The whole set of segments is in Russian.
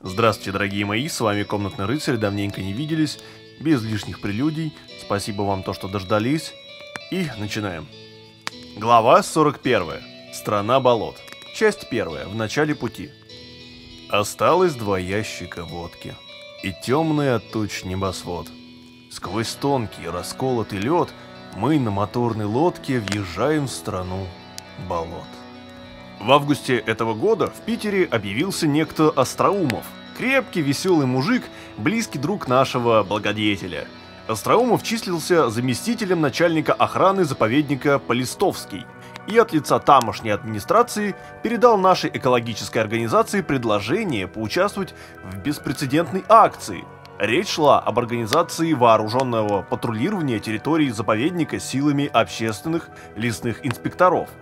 Здравствуйте, дорогие мои, с вами Комнатный Рыцарь, давненько не виделись, без лишних прелюдий, спасибо вам то, что дождались, и начинаем. Глава 41. Страна болот. Часть 1. В начале пути. Осталось два ящика водки и темный от туч небосвод. Сквозь тонкий расколотый лед мы на моторной лодке въезжаем в страну болот. В августе этого года в Питере объявился некто Остроумов. Крепкий, веселый мужик, близкий друг нашего благодетеля. Остроумов числился заместителем начальника охраны заповедника Полистовский и от лица тамошней администрации передал нашей экологической организации предложение поучаствовать в беспрецедентной акции. Речь шла об организации вооруженного патрулирования территории заповедника силами общественных лесных инспекторов –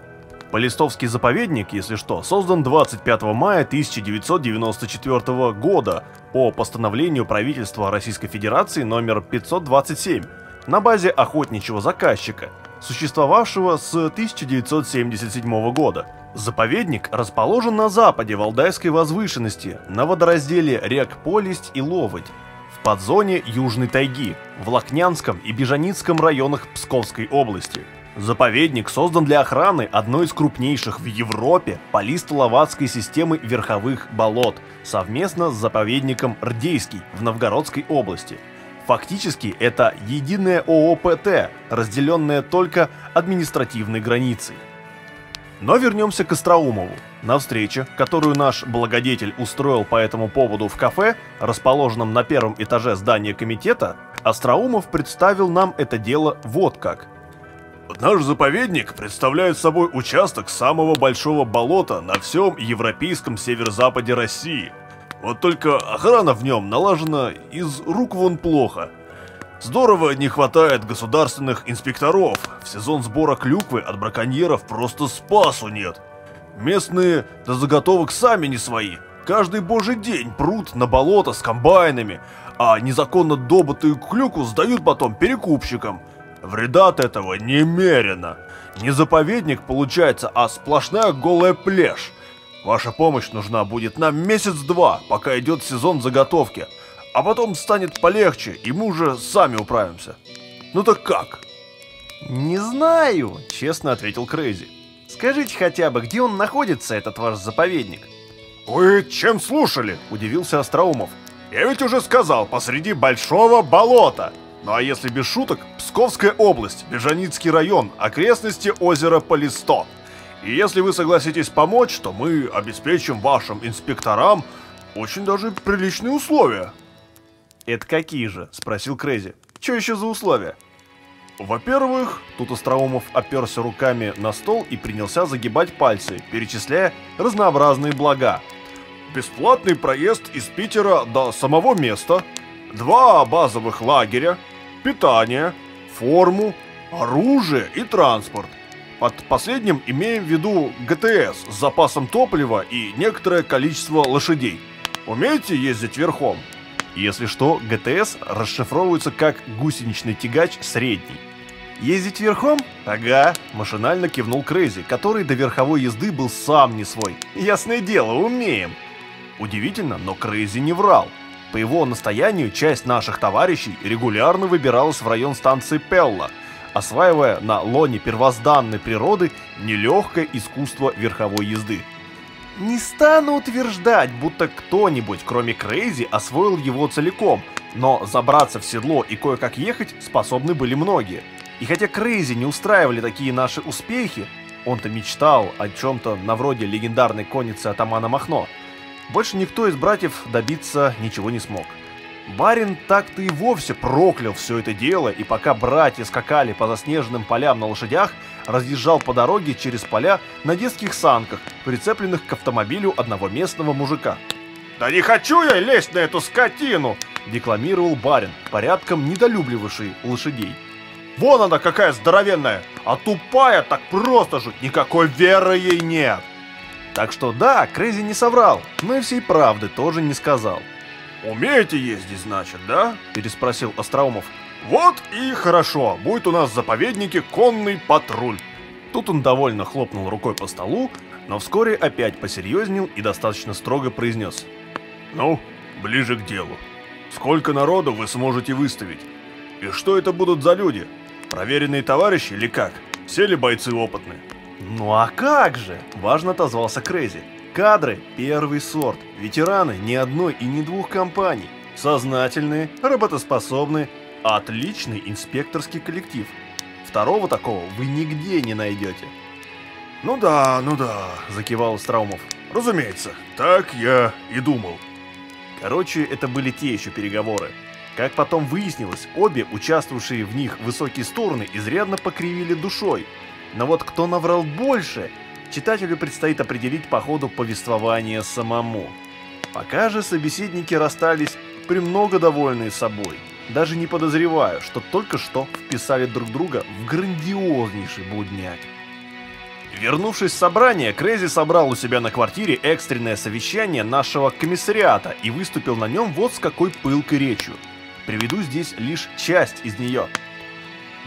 Полистовский заповедник, если что, создан 25 мая 1994 года по постановлению правительства Российской Федерации номер 527 на базе охотничьего заказчика, существовавшего с 1977 года. Заповедник расположен на западе Валдайской возвышенности, на водоразделе рек Полесть и Ловодь, в подзоне Южной тайги, в Лакнянском и Бежаницком районах Псковской области – Заповедник создан для охраны одной из крупнейших в Европе полистоловатской системы верховых болот совместно с заповедником Рдейский в Новгородской области. Фактически это единое ООПТ, разделенное только административной границей. Но вернемся к Остроумову. На встрече, которую наш благодетель устроил по этому поводу в кафе, расположенном на первом этаже здания комитета, Остроумов представил нам это дело вот как – Наш заповедник представляет собой участок самого большого болота на всем европейском северо-западе России. Вот только охрана в нем налажена из рук вон плохо. Здорово не хватает государственных инспекторов. В сезон сбора клюквы от браконьеров просто спасу нет. Местные до заготовок сами не свои. Каждый божий день прут на болото с комбайнами, а незаконно добытую клюкву сдают потом перекупщикам – Вреда от этого немерено. Не заповедник получается, а сплошная голая плешь. Ваша помощь нужна будет на месяц-два, пока идет сезон заготовки. А потом станет полегче, и мы уже сами управимся. Ну так как? Не знаю, честно ответил Крейзи. Скажите хотя бы, где он находится, этот ваш заповедник? Вы чем слушали? Удивился Остроумов. Я ведь уже сказал, посреди большого болота. Ну а если без шуток, Псковская область, Бежаницкий район, окрестности озера Полисто. И если вы согласитесь помочь, то мы обеспечим вашим инспекторам очень даже приличные условия. «Это какие же?» – спросил Крейзи. «Что еще за условия?» Во-первых, тут Остроумов оперся руками на стол и принялся загибать пальцы, перечисляя разнообразные блага. Бесплатный проезд из Питера до самого места, два базовых лагеря, питание, форму, оружие и транспорт. Под последним имеем в виду ГТС с запасом топлива и некоторое количество лошадей. Умеете ездить верхом? Если что, ГТС расшифровывается как гусеничный тягач средний. Ездить верхом? Ага, машинально кивнул Крейзи, который до верховой езды был сам не свой. Ясное дело, умеем. Удивительно, но Крейзи не врал. По его настоянию, часть наших товарищей регулярно выбиралась в район станции Пелла, осваивая на лоне первозданной природы нелегкое искусство верховой езды. Не стану утверждать, будто кто-нибудь, кроме Крейзи, освоил его целиком, но забраться в седло и кое-как ехать способны были многие. И хотя Крейзи не устраивали такие наши успехи, он-то мечтал о чем-то навроде легендарной конницы атамана Махно – больше никто из братьев добиться ничего не смог. Барин так-то и вовсе проклял все это дело, и пока братья скакали по заснеженным полям на лошадях, разъезжал по дороге через поля на детских санках, прицепленных к автомобилю одного местного мужика. «Да не хочу я лезть на эту скотину!» – декламировал барин, порядком недолюбливавший лошадей. «Вон она какая здоровенная, а тупая так просто жуть, никакой веры ей нет!» Так что да, Крейзи не соврал, но и всей правды тоже не сказал. «Умеете ездить, значит, да?» – переспросил Остроумов. «Вот и хорошо, будет у нас в заповеднике конный патруль». Тут он довольно хлопнул рукой по столу, но вскоре опять посерьезнел и достаточно строго произнес. Ну, ближе к делу. Сколько народу вы сможете выставить? И что это будут за люди? Проверенные товарищи или как? Все ли бойцы опытные? Ну а как же? Важно отозвался Крейзи. Кадры – первый сорт. Ветераны ни одной и ни двух компаний. Сознательные, работоспособные, отличный инспекторский коллектив. Второго такого вы нигде не найдете. Ну да, ну да, закивал Страумов. Разумеется, так я и думал. Короче, это были те еще переговоры. Как потом выяснилось, обе участвовавшие в них высокие стороны изрядно покривили душой. Но вот кто наврал больше, читателю предстоит определить по ходу повествования самому. Пока же собеседники расстались премного довольные собой, даже не подозревая, что только что вписали друг друга в грандиознейший блудняк. Вернувшись с собрания, Крейзи собрал у себя на квартире экстренное совещание нашего комиссариата и выступил на нем вот с какой пылкой речью. Приведу здесь лишь часть из нее –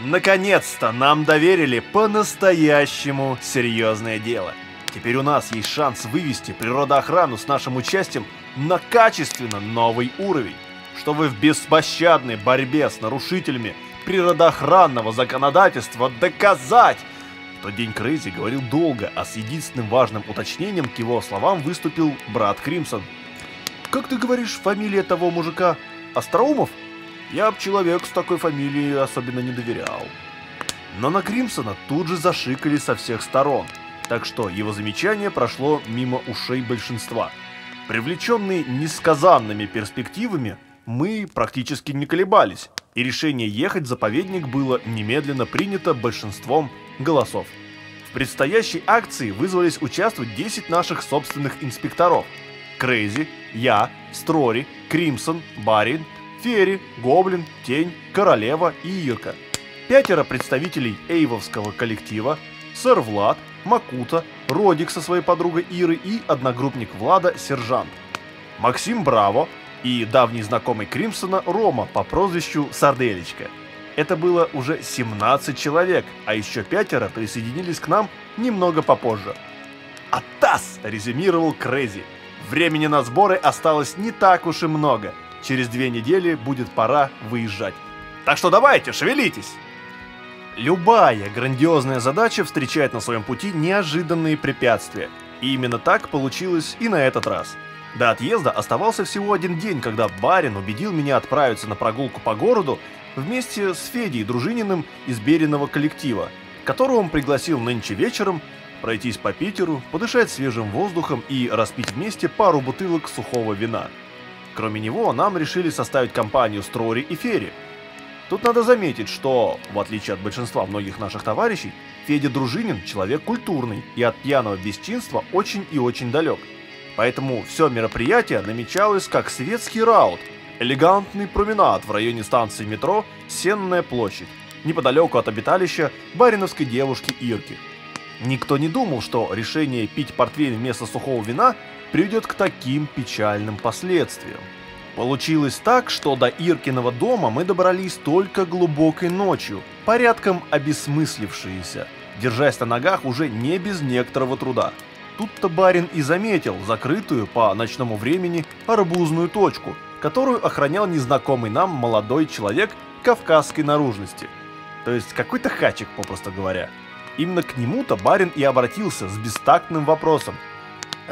Наконец-то нам доверили по-настоящему серьезное дело. Теперь у нас есть шанс вывести природоохрану с нашим участием на качественно новый уровень, чтобы в беспощадной борьбе с нарушителями природоохранного законодательства доказать. Тот день Крейзи говорил долго, а с единственным важным уточнением к его словам выступил брат Кримсон. «Как ты говоришь, фамилия того мужика? Остроумов?» Я б человеку с такой фамилией особенно не доверял. Но на Кримсона тут же зашикали со всех сторон, так что его замечание прошло мимо ушей большинства. Привлеченные несказанными перспективами, мы практически не колебались, и решение ехать в заповедник было немедленно принято большинством голосов. В предстоящей акции вызвались участвовать 10 наших собственных инспекторов. Крейзи, я, Строри, Кримсон, Барин, Ферри, Гоблин, Тень, Королева и Ирка. Пятеро представителей эйвовского коллектива, сэр Влад, Макута, Родик со своей подругой Иры и одногруппник Влада Сержант. Максим Браво и давний знакомый Кримсона Рома по прозвищу Сарделечка. Это было уже 17 человек, а еще пятеро присоединились к нам немного попозже. «Атас!» – резюмировал Крейзи. «Времени на сборы осталось не так уж и много – Через две недели будет пора выезжать. Так что давайте, шевелитесь! Любая грандиозная задача встречает на своем пути неожиданные препятствия. И именно так получилось и на этот раз. До отъезда оставался всего один день, когда барин убедил меня отправиться на прогулку по городу вместе с Федей Дружининым из Бериного коллектива, которого он пригласил нынче вечером пройтись по Питеру, подышать свежим воздухом и распить вместе пару бутылок сухого вина. Кроме него, нам решили составить компанию Строри и Ферри. Тут надо заметить, что, в отличие от большинства многих наших товарищей, Федя Дружинин человек культурный и от пьяного бесчинства очень и очень далек. Поэтому все мероприятие намечалось как светский раут, элегантный променад в районе станции метро Сенная площадь, неподалеку от обиталища бариновской девушки Ирки. Никто не думал, что решение пить портвейн вместо сухого вина приведет к таким печальным последствиям. Получилось так, что до Иркиного дома мы добрались только глубокой ночью, порядком обесмыслившиеся, держась на ногах уже не без некоторого труда. Тут-то барин и заметил закрытую по ночному времени арбузную точку, которую охранял незнакомый нам молодой человек кавказской наружности. То есть какой-то хачик, попросту говоря. Именно к нему-то барин и обратился с бестактным вопросом –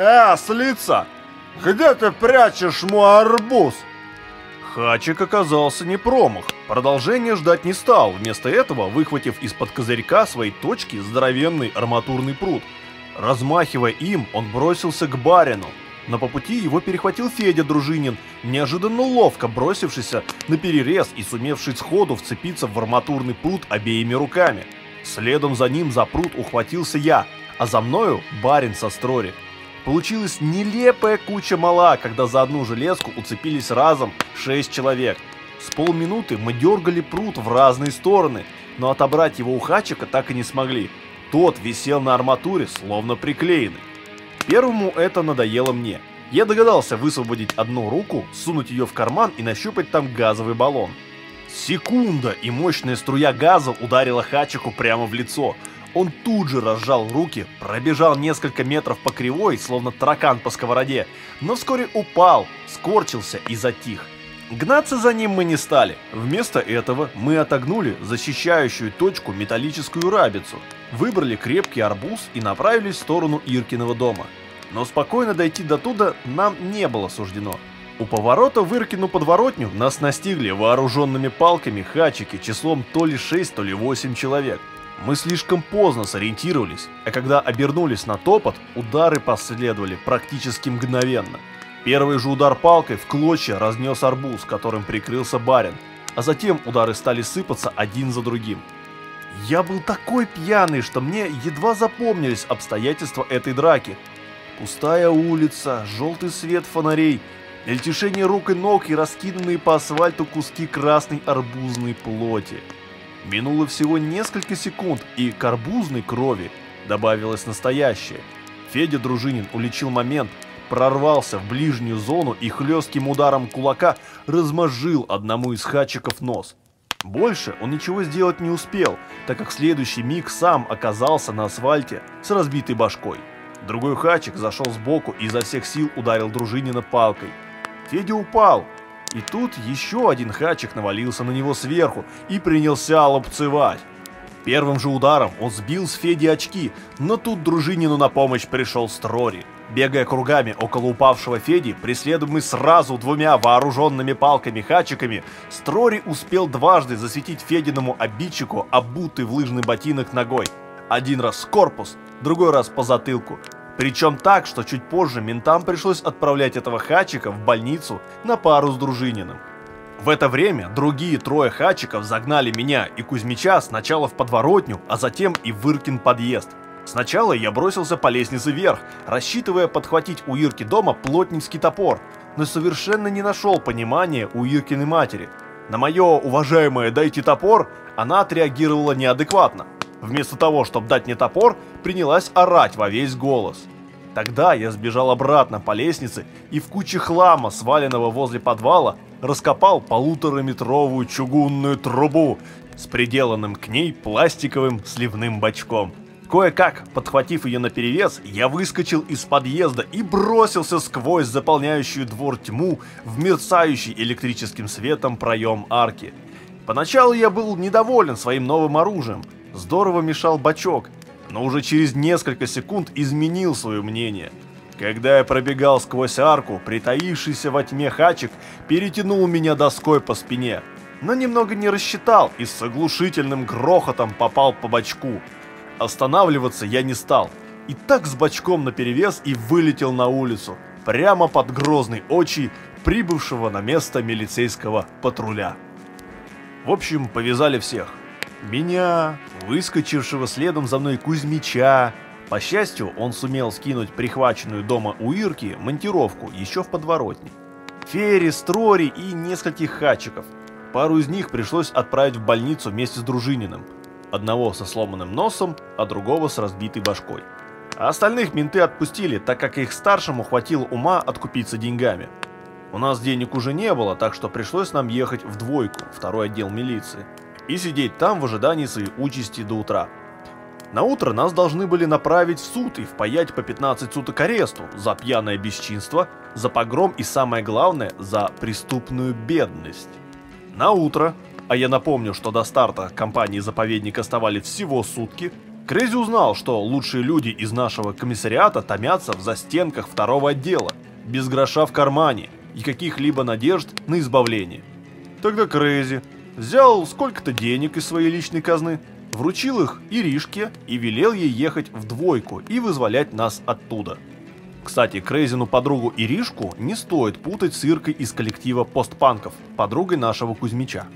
«Э, слица, где ты прячешь мой арбуз?» Хачик оказался не промах. Продолжение ждать не стал, вместо этого выхватив из-под козырька своей точки здоровенный арматурный пруд. Размахивая им, он бросился к барину. Но по пути его перехватил Федя Дружинин, неожиданно ловко бросившийся на перерез и сумевший сходу вцепиться в арматурный пруд обеими руками. Следом за ним за пруд ухватился я, а за мною барин со строри. Получилась нелепая куча мала, когда за одну железку уцепились разом 6 человек. С полминуты мы дергали пруд в разные стороны, но отобрать его у Хачика так и не смогли. Тот висел на арматуре, словно приклеенный. Первому это надоело мне. Я догадался высвободить одну руку, сунуть ее в карман и нащупать там газовый баллон. Секунда, и мощная струя газа ударила Хачику прямо в лицо. Он тут же разжал руки, пробежал несколько метров по кривой, словно таракан по сковороде, но вскоре упал, скорчился и затих. Гнаться за ним мы не стали. Вместо этого мы отогнули защищающую точку металлическую рабицу, выбрали крепкий арбуз и направились в сторону Иркиного дома. Но спокойно дойти до туда нам не было суждено. У поворота в Иркину подворотню нас настигли вооруженными палками хачики числом то ли 6, то ли 8 человек. Мы слишком поздно сориентировались, а когда обернулись на топот, удары последовали практически мгновенно. Первый же удар палкой в клочья разнес арбуз, которым прикрылся барин, а затем удары стали сыпаться один за другим. Я был такой пьяный, что мне едва запомнились обстоятельства этой драки. Пустая улица, желтый свет фонарей, мельтешение рук и ног и раскиданные по асфальту куски красной арбузной плоти. Минуло всего несколько секунд, и к арбузной крови добавилось настоящее. Федя Дружинин уличил момент, прорвался в ближнюю зону и хлестким ударом кулака размозжил одному из хачиков нос. Больше он ничего сделать не успел, так как следующий миг сам оказался на асфальте с разбитой башкой. Другой хачик зашел сбоку и изо всех сил ударил Дружинина палкой. Федя упал, и тут еще один хачик навалился на него сверху и принялся лупцевать. Первым же ударом он сбил с Феди очки, но тут Дружинину на помощь пришел Строри. Бегая кругами около упавшего Феди, преследуемый сразу двумя вооруженными палками-хачиками, Строри успел дважды засветить Фединому обидчику обутый в лыжный ботинок ногой. Один раз в корпус, другой раз по затылку. Причем так, что чуть позже ментам пришлось отправлять этого хачика в больницу на пару с Дружининым. В это время другие трое хачиков загнали меня и Кузьмича сначала в подворотню, а затем и в Иркин подъезд. Сначала я бросился по лестнице вверх, рассчитывая подхватить у Ирки дома плотницкий топор, но совершенно не нашел понимания у Иркиной матери. На мое уважаемое «дайте топор» она отреагировала неадекватно. Вместо того, чтобы дать мне топор, принялась орать во весь голос. Тогда я сбежал обратно по лестнице и в куче хлама, сваленного возле подвала, раскопал полутораметровую чугунную трубу с приделанным к ней пластиковым сливным бачком. Кое-как, подхватив ее наперевес, я выскочил из подъезда и бросился сквозь заполняющую двор тьму в мерцающий электрическим светом проем арки. Поначалу я был недоволен своим новым оружием. Здорово мешал бачок, но уже через несколько секунд изменил свое мнение. Когда я пробегал сквозь арку, притаившийся во тьме хачик перетянул меня доской по спине, но немного не рассчитал и с оглушительным грохотом попал по бачку. Останавливаться я не стал. И так с бочком наперевес и вылетел на улицу, прямо под грозный очи прибывшего на место милицейского патруля. В общем, повязали всех. Меня, выскочившего следом за мной Кузьмича. По счастью, он сумел скинуть прихваченную дома у Ирки монтировку еще в подворотне. Ферри, Строри и нескольких хачиков. Пару из них пришлось отправить в больницу вместе с Дружининым – Одного со сломанным носом, а другого с разбитой башкой. А остальных менты отпустили, так как их старшему хватило ума откупиться деньгами. У нас денег уже не было, так что пришлось нам ехать в двойку, второй отдел милиции, и сидеть там в ожидании своей участи до утра. На утро нас должны были направить в суд и впаять по 15 суток аресту за пьяное бесчинство, за погром и самое главное, за преступную бедность. На утро а я напомню, что до старта компании «Заповедник» оставались всего сутки, Крейзи узнал, что лучшие люди из нашего комиссариата томятся в застенках второго отдела, без гроша в кармане и каких-либо надежд на избавление. Тогда Крейзи взял сколько-то денег из своей личной казны, вручил их Иришке и велел ей ехать в двойку и вызволять нас оттуда. Кстати, Крейзину подругу Иришку не стоит путать с Иркой из коллектива постпанков, подругой нашего Кузьмича.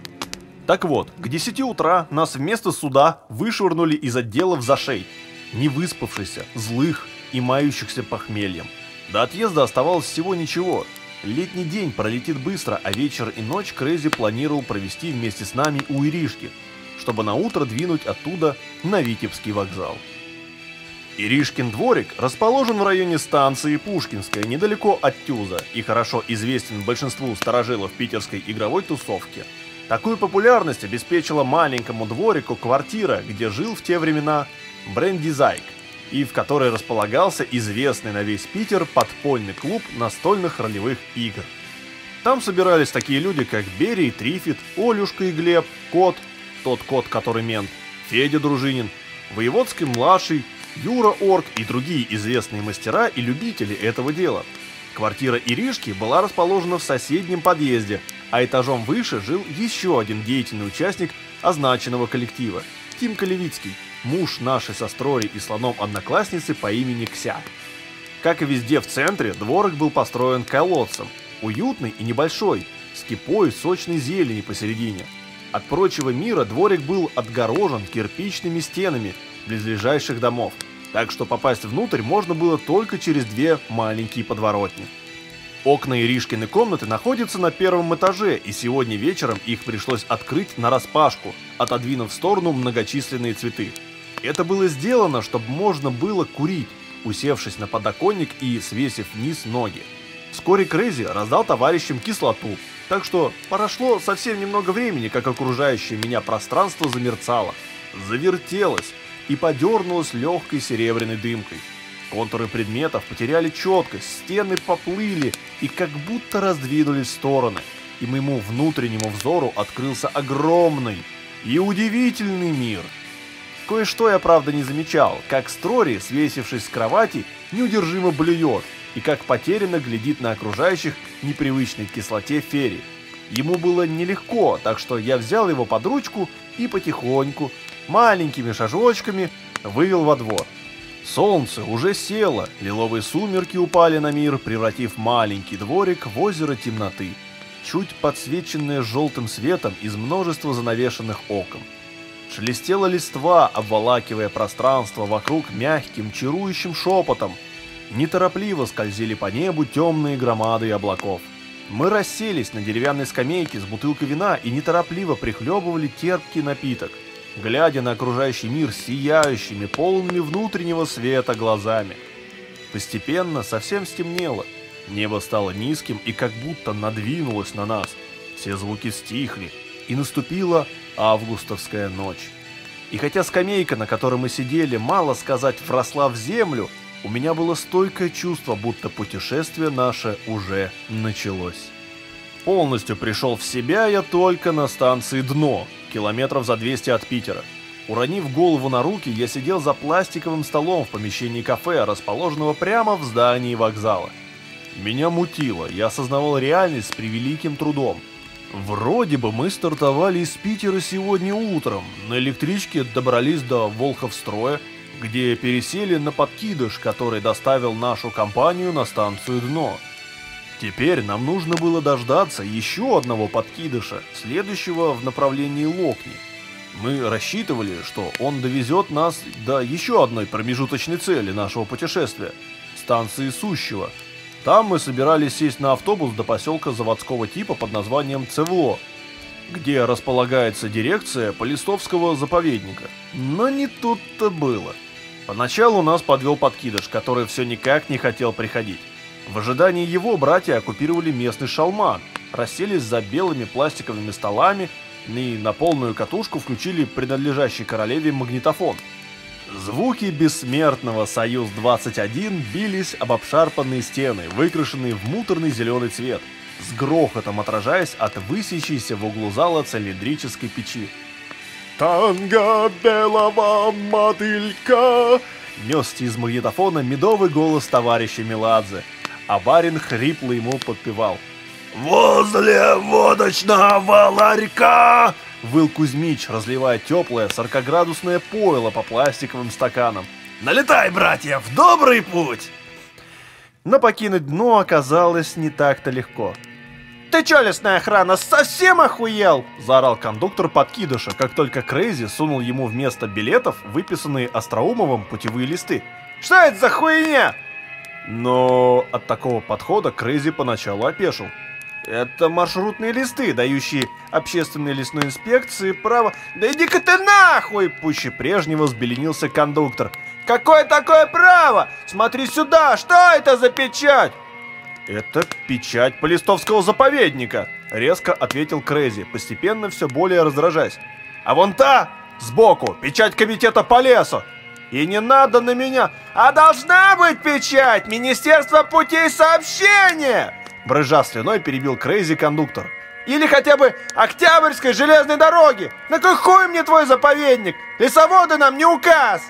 Так вот, к 10 утра нас вместо суда вышвырнули из отделов за шей, не выспавшихся, злых и мающихся похмельем. До отъезда оставалось всего ничего. Летний день пролетит быстро, а вечер и ночь Крейзи планировал провести вместе с нами у Иришки, чтобы на утро двинуть оттуда на Витебский вокзал. Иришкин дворик расположен в районе станции Пушкинская, недалеко от Тюза, и хорошо известен большинству старожилов питерской игровой тусовки – Такую популярность обеспечила маленькому дворику квартира, где жил в те времена Бренди Зайк, и в которой располагался известный на весь Питер подпольный клуб настольных ролевых игр. Там собирались такие люди, как Берий, Трифит, Олюшка и Глеб, Кот, тот кот, который мент, Федя Дружинин, Воеводский младший, Юра Орк и другие известные мастера и любители этого дела. Квартира Иришки была расположена в соседнем подъезде, а этажом выше жил еще один деятельный участник означенного коллектива – Тим Колевицкий, муж нашей сестрой и слоном одноклассницы по имени Кся. Как и везде в центре, дворик был построен колодцем, уютный и небольшой, с кипой сочной зелени посередине. От прочего мира дворик был отгорожен кирпичными стенами близлежащих домов – так что попасть внутрь можно было только через две маленькие подворотни. Окна Иришкины комнаты находятся на первом этаже, и сегодня вечером их пришлось открыть на распашку, отодвинув в сторону многочисленные цветы. Это было сделано, чтобы можно было курить, усевшись на подоконник и свесив вниз ноги. Вскоре Крейзи раздал товарищам кислоту, так что прошло совсем немного времени, как окружающее меня пространство замерцало, завертелось, и подернулась легкой серебряной дымкой. Контуры предметов потеряли четкость, стены поплыли и как будто раздвинулись в стороны, и моему внутреннему взору открылся огромный и удивительный мир. Кое-что я, правда, не замечал, как Строри, свесившись с кровати, неудержимо блюет, и как потерянно глядит на окружающих непривычной кислоте Ферри. Ему было нелегко, так что я взял его под ручку и потихоньку, маленькими шажочками вывел во двор. Солнце уже село, лиловые сумерки упали на мир, превратив маленький дворик в озеро темноты, чуть подсвеченное желтым светом из множества занавешенных окон. Шелестела листва, обволакивая пространство вокруг мягким, чарующим шепотом. Неторопливо скользили по небу темные громады облаков. Мы расселись на деревянной скамейке с бутылкой вина и неторопливо прихлебывали терпкий напиток – глядя на окружающий мир сияющими, полными внутреннего света глазами. Постепенно совсем стемнело. Небо стало низким и как будто надвинулось на нас. Все звуки стихли, и наступила августовская ночь. И хотя скамейка, на которой мы сидели, мало сказать, вросла в землю, у меня было стойкое чувство, будто путешествие наше уже началось. Полностью пришел в себя я только на станции «Дно», километров за 200 от Питера. Уронив голову на руки, я сидел за пластиковым столом в помещении кафе, расположенного прямо в здании вокзала. Меня мутило, я осознавал реальность с превеликим трудом. Вроде бы мы стартовали из Питера сегодня утром, на электричке добрались до Волховстроя, где пересели на подкидыш, который доставил нашу компанию на станцию «Дно». Теперь нам нужно было дождаться еще одного подкидыша, следующего в направлении Локни. Мы рассчитывали, что он довезет нас до еще одной промежуточной цели нашего путешествия – станции Сущего. Там мы собирались сесть на автобус до поселка заводского типа под названием Цевло, где располагается дирекция Полистовского заповедника. Но не тут-то было. Поначалу нас подвел подкидыш, который все никак не хотел приходить. В ожидании его братья оккупировали местный шалман, расселись за белыми пластиковыми столами и на полную катушку включили принадлежащий королеве магнитофон. Звуки бессмертного «Союз-21» бились об обшарпанные стены, выкрашенные в муторный зеленый цвет, с грохотом отражаясь от высящейся в углу зала цилиндрической печи. «Танго белого мотылька!» Несся из магнитофона медовый голос товарища Меладзе – а барин хрипло ему подпевал. «Возле водочного ларька!» Выл Кузьмич, разливая теплое сорокоградусное пойло по пластиковым стаканам. «Налетай, братья, в добрый путь!» Но покинуть дно оказалось не так-то легко. «Ты чё, лесная охрана, совсем охуел?» – заорал кондуктор подкидыша, как только Крейзи сунул ему вместо билетов выписанные Остроумовым путевые листы. «Что это за хуйня?» Но от такого подхода Крейзи поначалу опешил. Это маршрутные листы, дающие общественной лесной инспекции право... Да иди-ка ты нахуй! Пуще прежнего взбеленился кондуктор. Какое такое право? Смотри сюда, что это за печать? Это печать Полистовского заповедника, резко ответил Крейзи, постепенно все более раздражаясь. А вон та, сбоку, печать комитета по лесу. И не надо на меня, а должна быть печать Министерства путей сообщения! Брыжа слюной перебил Крейзи кондуктор. Или хотя бы Октябрьской железной дороги. На какой мне твой заповедник? Лесоводы нам не указ.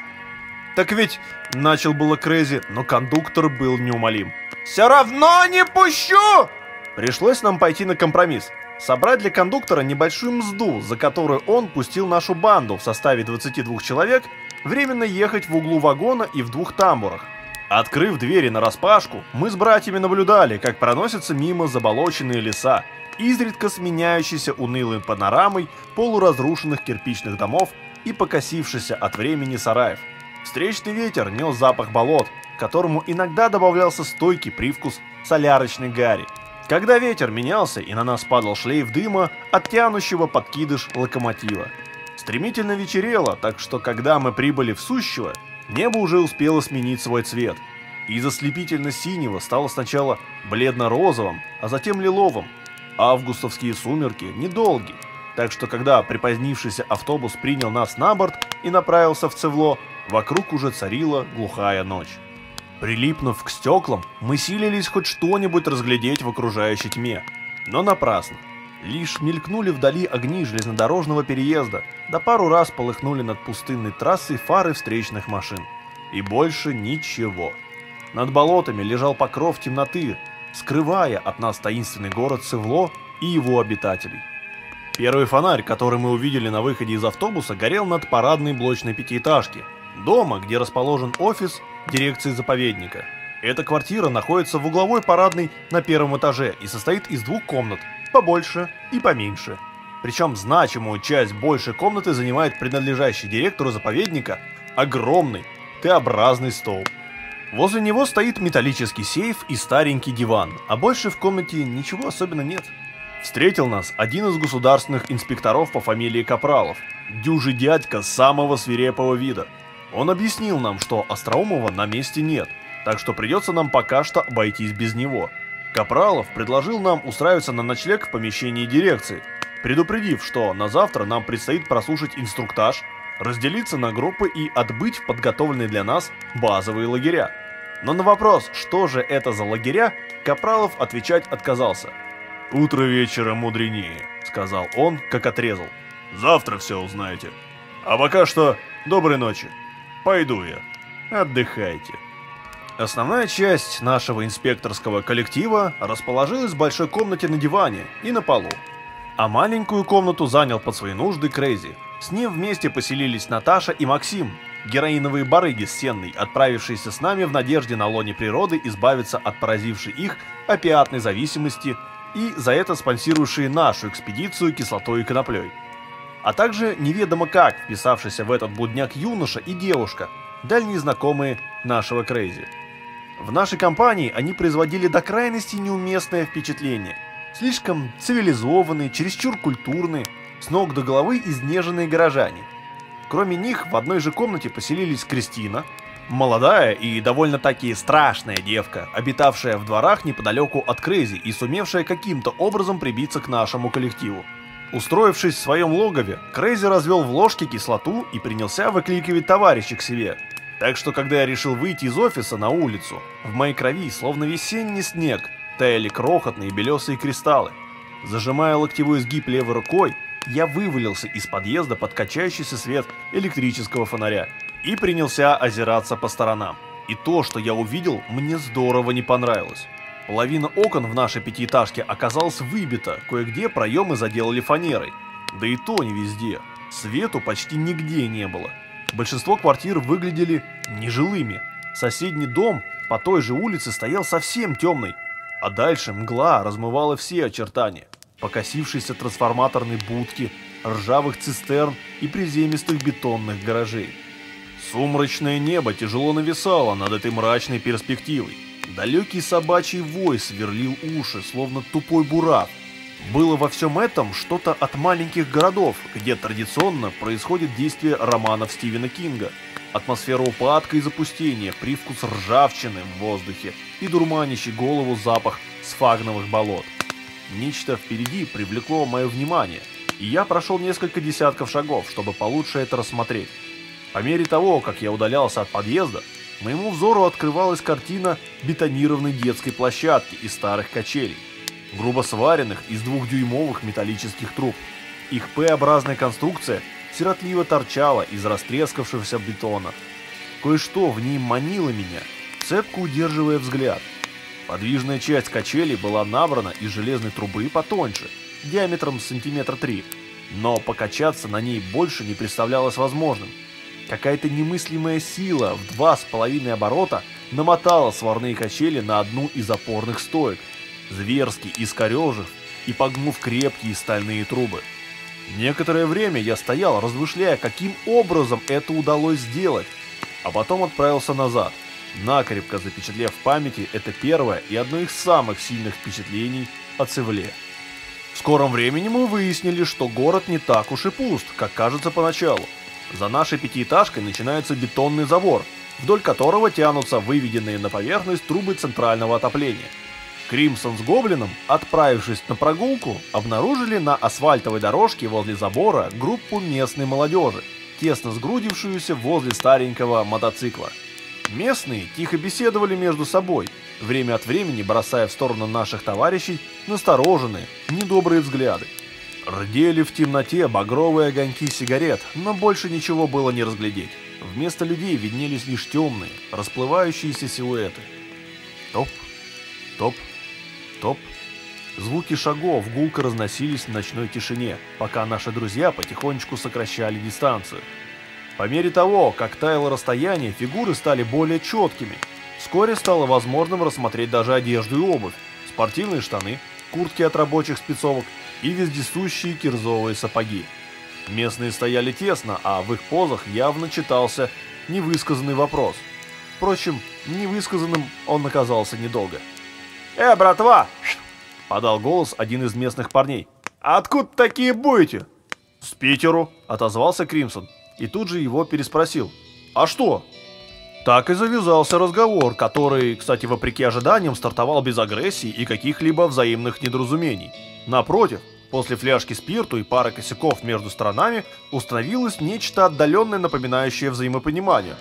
Так ведь, начал было Крейзи, но кондуктор был неумолим. Все равно не пущу! Пришлось нам пойти на компромисс. Собрать для кондуктора небольшую мзду, за которую он пустил нашу банду в составе 22 человек, временно ехать в углу вагона и в двух тамбурах. Открыв двери на распашку, мы с братьями наблюдали, как проносятся мимо заболоченные леса, изредка сменяющиеся унылой панорамой полуразрушенных кирпичных домов и покосившихся от времени сараев. Встречный ветер нес запах болот, которому иногда добавлялся стойкий привкус солярочной гари. Когда ветер менялся и на нас падал шлейф дыма от тянущего подкидыш локомотива. Стремительно вечерело, так что когда мы прибыли в Сущево, небо уже успело сменить свой цвет. Из ослепительно-синего стало сначала бледно-розовым, а затем лиловым. Августовские сумерки недолги, так что когда припозднившийся автобус принял нас на борт и направился в Цевло, вокруг уже царила глухая ночь. Прилипнув к стеклам, мы силились хоть что-нибудь разглядеть в окружающей тьме, но напрасно. Лишь мелькнули вдали огни железнодорожного переезда, да пару раз полыхнули над пустынной трассой фары встречных машин. И больше ничего. Над болотами лежал покров темноты, скрывая от нас таинственный город Севло и его обитателей. Первый фонарь, который мы увидели на выходе из автобуса, горел над парадной блочной пятиэтажки, дома, где расположен офис дирекции заповедника. Эта квартира находится в угловой парадной на первом этаже и состоит из двух комнат, побольше и поменьше. Причем значимую часть большей комнаты занимает принадлежащий директору заповедника огромный Т-образный стол. Возле него стоит металлический сейф и старенький диван, а больше в комнате ничего особенно нет. Встретил нас один из государственных инспекторов по фамилии Капралов, дюжий дядька самого свирепого вида. Он объяснил нам, что Остроумова на месте нет, так что придется нам пока что обойтись без него – Капралов предложил нам устраиваться на ночлег в помещении дирекции, предупредив, что на завтра нам предстоит прослушать инструктаж, разделиться на группы и отбыть в подготовленные для нас базовые лагеря. Но на вопрос, что же это за лагеря, Капралов отвечать отказался. «Утро вечера мудренее», — сказал он, как отрезал. «Завтра все узнаете. А пока что доброй ночи. Пойду я. Отдыхайте». Основная часть нашего инспекторского коллектива расположилась в большой комнате на диване и на полу. А маленькую комнату занял под свои нужды Крейзи. С ним вместе поселились Наташа и Максим, героиновые барыги с Сенной, отправившиеся с нами в надежде на лоне природы избавиться от поразившей их опиатной зависимости и за это спонсирующие нашу экспедицию кислотой и коноплей. А также неведомо как вписавшийся в этот блудняк юноша и девушка, дальние знакомые нашего Крейзи. В нашей компании они производили до крайности неуместное впечатление. Слишком цивилизованные, чересчур культурные, с ног до головы изнеженные горожане. Кроме них в одной же комнате поселились Кристина, молодая и довольно-таки страшная девка, обитавшая в дворах неподалеку от Крейзи и сумевшая каким-то образом прибиться к нашему коллективу. Устроившись в своем логове, Крейзи развел в ложке кислоту и принялся выкликивать товарища к себе, так что, когда я решил выйти из офиса на улицу, в моей крови, словно весенний снег, таяли крохотные белесые кристаллы. Зажимая локтевой сгиб левой рукой, я вывалился из подъезда под качающийся свет электрического фонаря и принялся озираться по сторонам. И то, что я увидел, мне здорово не понравилось. Половина окон в нашей пятиэтажке оказалась выбита, кое-где проемы заделали фанерой. Да и то не везде. Свету почти нигде не было. Большинство квартир выглядели нежилыми. Соседний дом по той же улице стоял совсем темный, а дальше мгла размывала все очертания. Покосившиеся трансформаторные будки, ржавых цистерн и приземистых бетонных гаражей. Сумрачное небо тяжело нависало над этой мрачной перспективой. Далекий собачий вой сверлил уши, словно тупой бурак. Было во всем этом что-то от маленьких городов, где традиционно происходит действие романов Стивена Кинга. Атмосфера упадка и запустения, привкус ржавчины в воздухе и дурманящий голову запах сфагновых болот. Нечто впереди привлекло мое внимание, и я прошел несколько десятков шагов, чтобы получше это рассмотреть. По мере того, как я удалялся от подъезда, моему взору открывалась картина бетонированной детской площадки из старых качелей, грубо сваренных из двухдюймовых металлических труб. Их П-образная конструкция сиротливо торчала из растрескавшегося бетона. Кое-что в ней манило меня, цепко удерживая взгляд. Подвижная часть качели была набрана из железной трубы потоньше, диаметром сантиметра три, но покачаться на ней больше не представлялось возможным. Какая-то немыслимая сила в два с половиной оборота намотала сварные качели на одну из опорных стоек, зверски искорежив и погнув крепкие стальные трубы. Некоторое время я стоял, размышляя, каким образом это удалось сделать, а потом отправился назад, накрепко запечатлев в памяти это первое и одно из самых сильных впечатлений о Цевле. В скором времени мы выяснили, что город не так уж и пуст, как кажется поначалу. За нашей пятиэтажкой начинается бетонный забор, вдоль которого тянутся выведенные на поверхность трубы центрального отопления. Кримсон с Гоблином, отправившись на прогулку, обнаружили на асфальтовой дорожке возле забора группу местной молодежи, тесно сгрудившуюся возле старенького мотоцикла. Местные тихо беседовали между собой, время от времени бросая в сторону наших товарищей настороженные, недобрые взгляды. Рдели в темноте багровые огоньки сигарет, но больше ничего было не разглядеть. Вместо людей виднелись лишь темные, расплывающиеся силуэты. Топ, топ, топ. Звуки шагов гулко разносились в ночной тишине, пока наши друзья потихонечку сокращали дистанцию. По мере того, как таяло расстояние, фигуры стали более четкими. Вскоре стало возможным рассмотреть даже одежду и обувь, спортивные штаны, куртки от рабочих спецовок и вездесущие кирзовые сапоги. Местные стояли тесно, а в их позах явно читался невысказанный вопрос. Впрочем, невысказанным он оказался недолго. «Э, братва!» – подал голос один из местных парней. «А откуда такие будете?» «С Питеру», – отозвался Кримсон, и тут же его переспросил. «А что?» Так и завязался разговор, который, кстати, вопреки ожиданиям, стартовал без агрессии и каких-либо взаимных недоразумений. Напротив, после фляжки спирту и пары косяков между сторонами установилось нечто отдаленное, напоминающее взаимопонимание.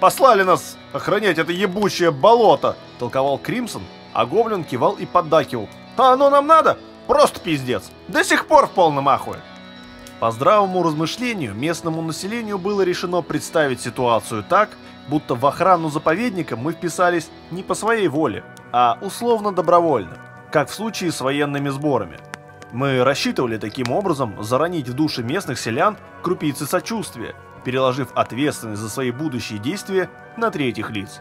«Послали нас охранять это ебучее болото!» – толковал Кримсон, а Гоблин кивал и поддакивал. «А оно нам надо? Просто пиздец! До сих пор в полном ахуе!» По здравому размышлению, местному населению было решено представить ситуацию так, будто в охрану заповедника мы вписались не по своей воле, а условно добровольно, как в случае с военными сборами. Мы рассчитывали таким образом заронить в души местных селян крупицы сочувствия, переложив ответственность за свои будущие действия на третьих лиц.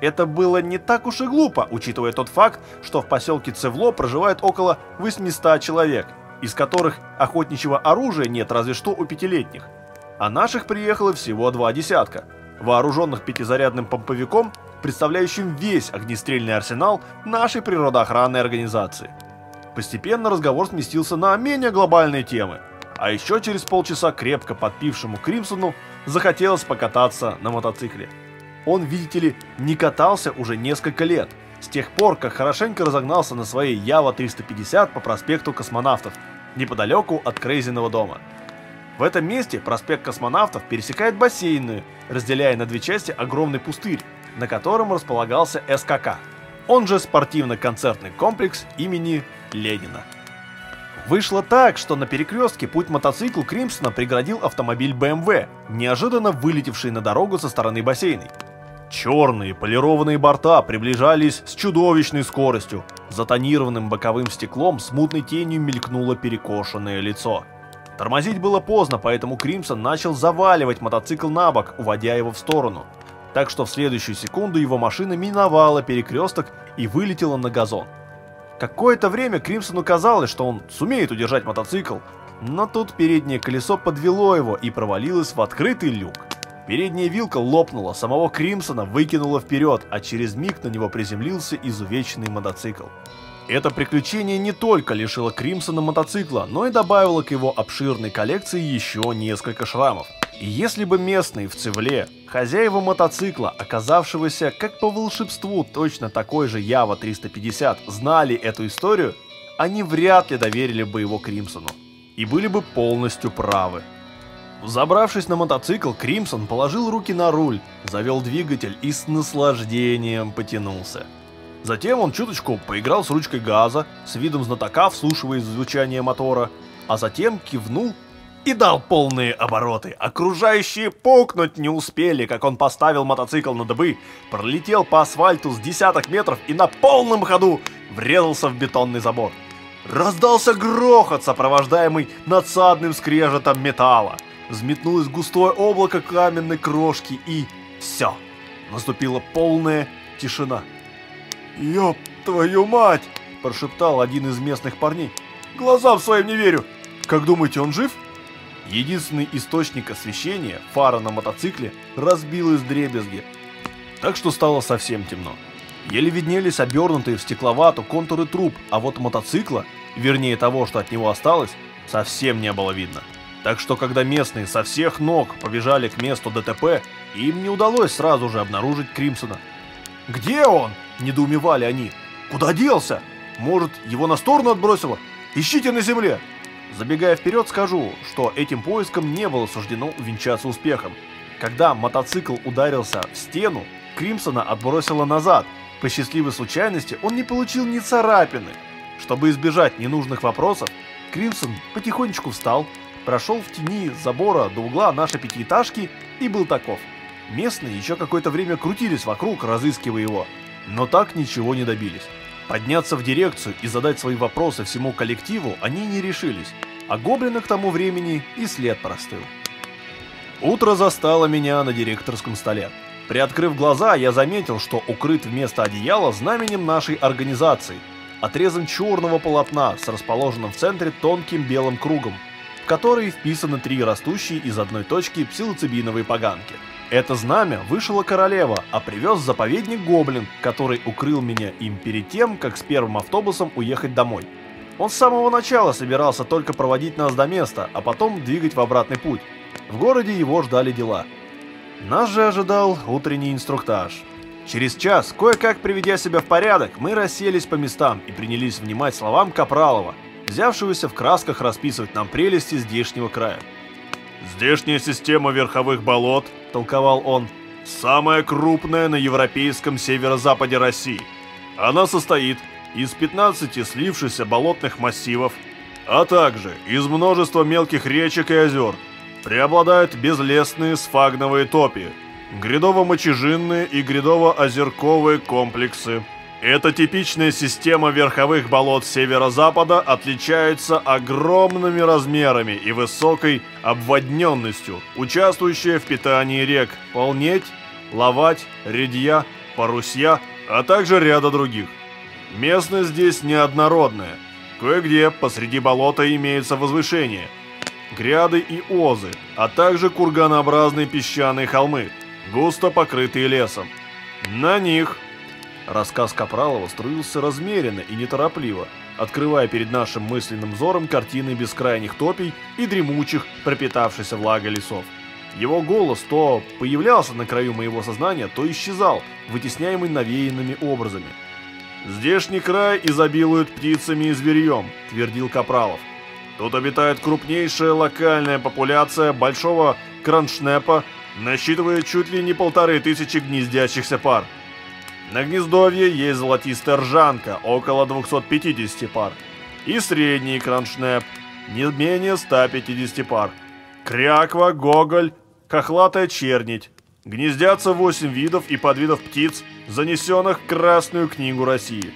Это было не так уж и глупо, учитывая тот факт, что в поселке Цевло проживает около 800 человек, из которых охотничьего оружия нет разве что у пятилетних. А наших приехало всего два десятка – вооруженных пятизарядным помповиком, представляющим весь огнестрельный арсенал нашей природоохранной организации. Постепенно разговор сместился на менее глобальные темы, а еще через полчаса крепко подпившему Кримсону захотелось покататься на мотоцикле. Он, видите ли, не катался уже несколько лет, с тех пор, как хорошенько разогнался на своей Ява 350 по проспекту Космонавтов, неподалеку от Крейзиного дома. В этом месте проспект Космонавтов пересекает бассейную, разделяя на две части огромный пустырь, на котором располагался СКК, он же спортивно-концертный комплекс имени Ленина. Вышло так, что на перекрестке путь мотоциклу Кримсона преградил автомобиль BMW, неожиданно вылетевший на дорогу со стороны бассейной. Черные полированные борта приближались с чудовищной скоростью. За тонированным боковым стеклом смутной тенью мелькнуло перекошенное лицо. Тормозить было поздно, поэтому Кримсон начал заваливать мотоцикл на бок, уводя его в сторону. Так что в следующую секунду его машина миновала перекресток и вылетела на газон. Какое-то время Кримсону казалось, что он сумеет удержать мотоцикл, но тут переднее колесо подвело его и провалилось в открытый люк. Передняя вилка лопнула, самого Кримсона выкинуло вперед, а через миг на него приземлился изувеченный мотоцикл. Это приключение не только лишило Кримсона мотоцикла, но и добавило к его обширной коллекции еще несколько шрамов. И если бы местные в Цивле, хозяева мотоцикла, оказавшегося как по волшебству точно такой же Ява 350, знали эту историю, они вряд ли доверили бы его Кримсону. И были бы полностью правы. Забравшись на мотоцикл, Кримсон положил руки на руль, завел двигатель и с наслаждением потянулся. Затем он чуточку поиграл с ручкой газа, с видом знатока вслушиваясь в звучание мотора, а затем кивнул и дал полные обороты. Окружающие пукнуть не успели, как он поставил мотоцикл на дыбы, пролетел по асфальту с десяток метров и на полном ходу врезался в бетонный забор. Раздался грохот, сопровождаемый надсадным скрежетом металла. Взметнулось густое облако каменной крошки и... все. Наступила полная тишина. «Ёб твою мать!» – прошептал один из местных парней. «Глазам своим не верю! Как думаете, он жив?» Единственный источник освещения, фара на мотоцикле, разбил из дребезги, так что стало совсем темно. Еле виднелись обернутые в стекловату контуры труб, а вот мотоцикла, вернее того, что от него осталось, совсем не было видно. Так что когда местные со всех ног побежали к месту ДТП, им не удалось сразу же обнаружить Кримсона. «Где он?» – недоумевали они. «Куда делся? Может, его на сторону отбросило? Ищите на земле!» Забегая вперед, скажу, что этим поиском не было суждено увенчаться успехом. Когда мотоцикл ударился в стену, Кримсона отбросило назад. По счастливой случайности он не получил ни царапины. Чтобы избежать ненужных вопросов, Кримсон потихонечку встал, прошел в тени забора до угла нашей пятиэтажки и был таков. Местные еще какое-то время крутились вокруг, разыскивая его, но так ничего не добились. Подняться в дирекцию и задать свои вопросы всему коллективу они не решились, а гоблина к тому времени и след простыл. Утро застало меня на директорском столе. Приоткрыв глаза, я заметил, что укрыт вместо одеяла знаменем нашей организации, отрезан черного полотна с расположенным в центре тонким белым кругом, в который вписаны три растущие из одной точки псилоцибиновые поганки. Это знамя вышла королева, а привез заповедник Гоблин, который укрыл меня им перед тем, как с первым автобусом уехать домой. Он с самого начала собирался только проводить нас до места, а потом двигать в обратный путь. В городе его ждали дела. Нас же ожидал утренний инструктаж. Через час, кое-как приведя себя в порядок, мы расселись по местам и принялись внимать словам Капралова, взявшегося в красках расписывать нам прелести здешнего края. «Здешняя система верховых болот», — толковал он, — «самая крупная на европейском северо-западе России. Она состоит из 15 слившихся болотных массивов, а также из множества мелких речек и озер. Преобладают безлесные сфагновые топи, грядово-мочежинные и грядово-озерковые комплексы. Эта типичная система верховых болот северо-запада отличается огромными размерами и высокой обводненностью, участвующая в питании рек Полнеть, Ловать, Редья, Парусья, а также ряда других. Местность здесь неоднородная. Кое-где посреди болота имеются возвышения, гряды и озы, а также курганообразные песчаные холмы – густо покрытые лесом. На них... Рассказ Капралова струился размеренно и неторопливо, открывая перед нашим мысленным взором картины бескрайних топий и дремучих, пропитавшихся влагой лесов. Его голос то появлялся на краю моего сознания, то исчезал, вытесняемый навеянными образами. «Здешний край изобилует птицами и зверьем», — твердил Капралов. «Тут обитает крупнейшая локальная популяция большого кроншнепа насчитывает чуть ли не полторы тысячи гнездящихся пар. На гнездовье есть золотистая ржанка, около 250 пар, и средний кроншнеп, не менее 150 пар. Кряква, гоголь, хохлатая чернить. Гнездятся 8 видов и подвидов птиц, занесенных в Красную книгу России.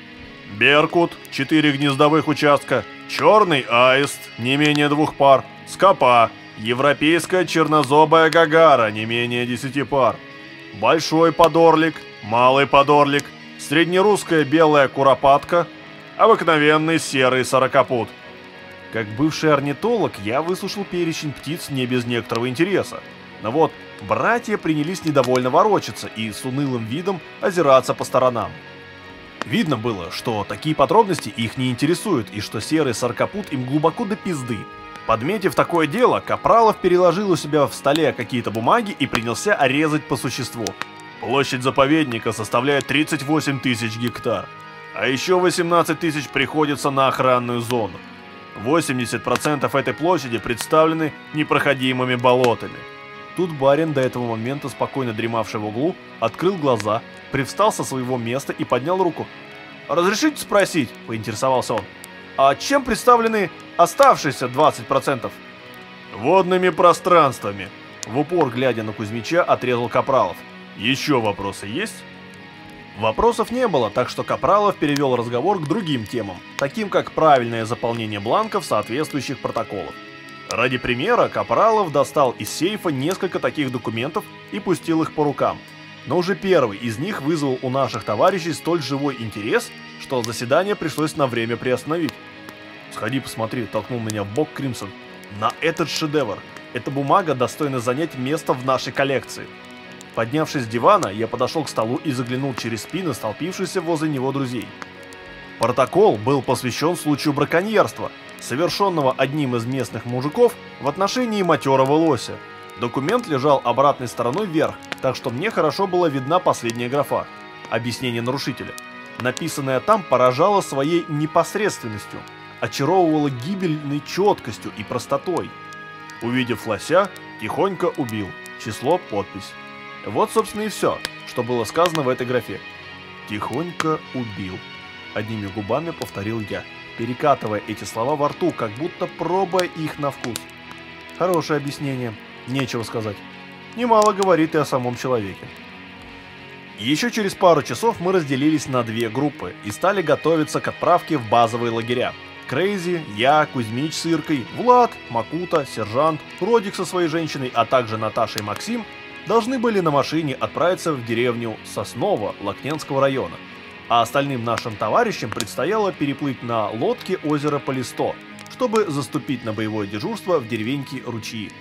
Беркут, 4 гнездовых участка, черный аист, не менее двух пар, скопа, Европейская чернозобая гагара, не менее 10 пар. Большой подорлик, малый подорлик, среднерусская белая куропатка, обыкновенный серый сорокопут. Как бывший орнитолог, я выслушал перечень птиц не без некоторого интереса. Но вот братья принялись недовольно ворочаться и с унылым видом озираться по сторонам. Видно было, что такие подробности их не интересуют и что серый саркопут им глубоко до пизды. Подметив такое дело, Капралов переложил у себя в столе какие-то бумаги и принялся резать по существу. Площадь заповедника составляет 38 тысяч гектар, а еще 18 тысяч приходится на охранную зону. 80% этой площади представлены непроходимыми болотами. Тут барин, до этого момента спокойно дремавший в углу, открыл глаза, привстал со своего места и поднял руку. «Разрешите спросить?» – поинтересовался он. «А чем представлены оставшиеся 20%?» «Водными пространствами», – в упор глядя на Кузьмича отрезал Капралов. «Еще вопросы есть?» Вопросов не было, так что Капралов перевел разговор к другим темам, таким как правильное заполнение бланков соответствующих протоколов. Ради примера Капралов достал из сейфа несколько таких документов и пустил их по рукам. Но уже первый из них вызвал у наших товарищей столь живой интерес, что заседание пришлось на время приостановить. «Сходи посмотри», — толкнул меня в бок Кримсон. «На этот шедевр! Эта бумага достойна занять место в нашей коллекции». Поднявшись с дивана, я подошел к столу и заглянул через спины столпившихся возле него друзей. Протокол был посвящен случаю браконьерства, совершенного одним из местных мужиков в отношении матерого лося. Документ лежал обратной стороной вверх, так что мне хорошо была видна последняя графа – объяснение нарушителя. Написанное там поражало своей непосредственностью, очаровывало гибельной четкостью и простотой. Увидев лося, тихонько убил. Число, подпись. Вот, собственно, и все, что было сказано в этой графе. Тихонько убил. Одними губами повторил я, перекатывая эти слова во рту, как будто пробуя их на вкус. Хорошее объяснение, нечего сказать. Немало говорит и о самом человеке. Еще через пару часов мы разделились на две группы и стали готовиться к отправке в базовые лагеря. Крейзи, я, Кузьмич с Иркой, Влад, Макута, Сержант, Родик со своей женщиной, а также Наташа и Максим должны были на машине отправиться в деревню Сосново Лакненского района, а остальным нашим товарищам предстояло переплыть на лодке озера Полисто, чтобы заступить на боевое дежурство в деревеньке Ручьи.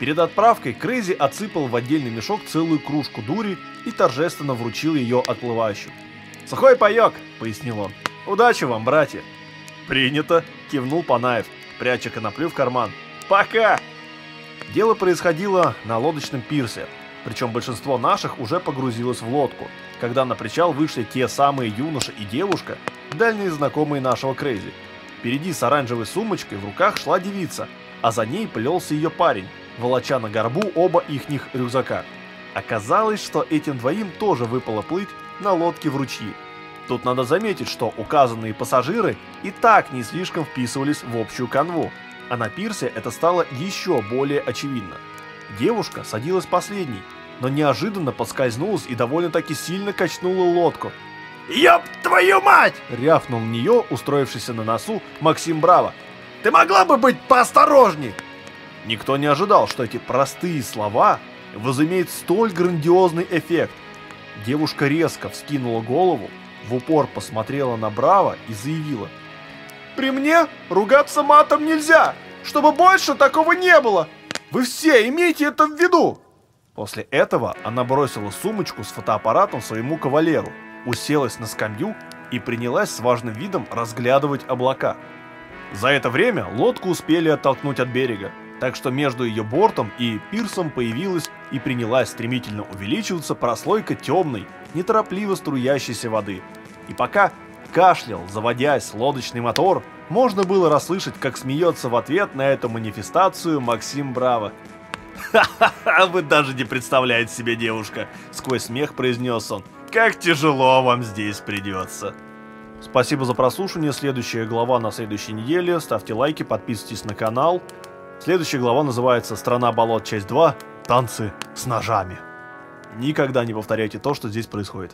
Перед отправкой Крейзи отсыпал в отдельный мешок целую кружку дури и торжественно вручил ее отплывающим. «Сухой паек!» — пояснил он. «Удачи вам, братья!» «Принято!» — кивнул Панаев, пряча коноплю в карман. «Пока!» Дело происходило на лодочном пирсе, причем большинство наших уже погрузилось в лодку, когда на причал вышли те самые юноша и девушка, дальние знакомые нашего Крейзи. Впереди с оранжевой сумочкой в руках шла девица, а за ней плелся ее парень, волоча на горбу оба ихних рюкзака. Оказалось, что этим двоим тоже выпало плыть на лодке в ручьи. Тут надо заметить, что указанные пассажиры и так не слишком вписывались в общую канву, а на пирсе это стало еще более очевидно. Девушка садилась последней, но неожиданно подскользнулась и довольно-таки сильно качнула лодку. «Ёб твою мать!» — рявкнул в нее, устроившийся на носу, Максим Браво. «Ты могла бы быть поосторожней!» Никто не ожидал, что эти простые слова возымеют столь грандиозный эффект. Девушка резко вскинула голову, в упор посмотрела на Браво и заявила — при мне ругаться матом нельзя, чтобы больше такого не было. Вы все имейте это в виду. После этого она бросила сумочку с фотоаппаратом своему кавалеру, уселась на скамью и принялась с важным видом разглядывать облака. За это время лодку успели оттолкнуть от берега, так что между ее бортом и пирсом появилась и принялась стремительно увеличиваться прослойка темной, неторопливо струящейся воды. И пока кашлял, заводясь лодочный мотор, можно было расслышать, как смеется в ответ на эту манифестацию Максим Браво. «Ха-ха-ха, вы даже не представляете себе, девушка!» — сквозь смех произнес он. «Как тяжело вам здесь придется!» Спасибо за прослушивание. Следующая глава на следующей неделе. Ставьте лайки, подписывайтесь на канал. Следующая глава называется «Страна болот. Часть 2. Танцы с ножами». Никогда не повторяйте то, что здесь происходит.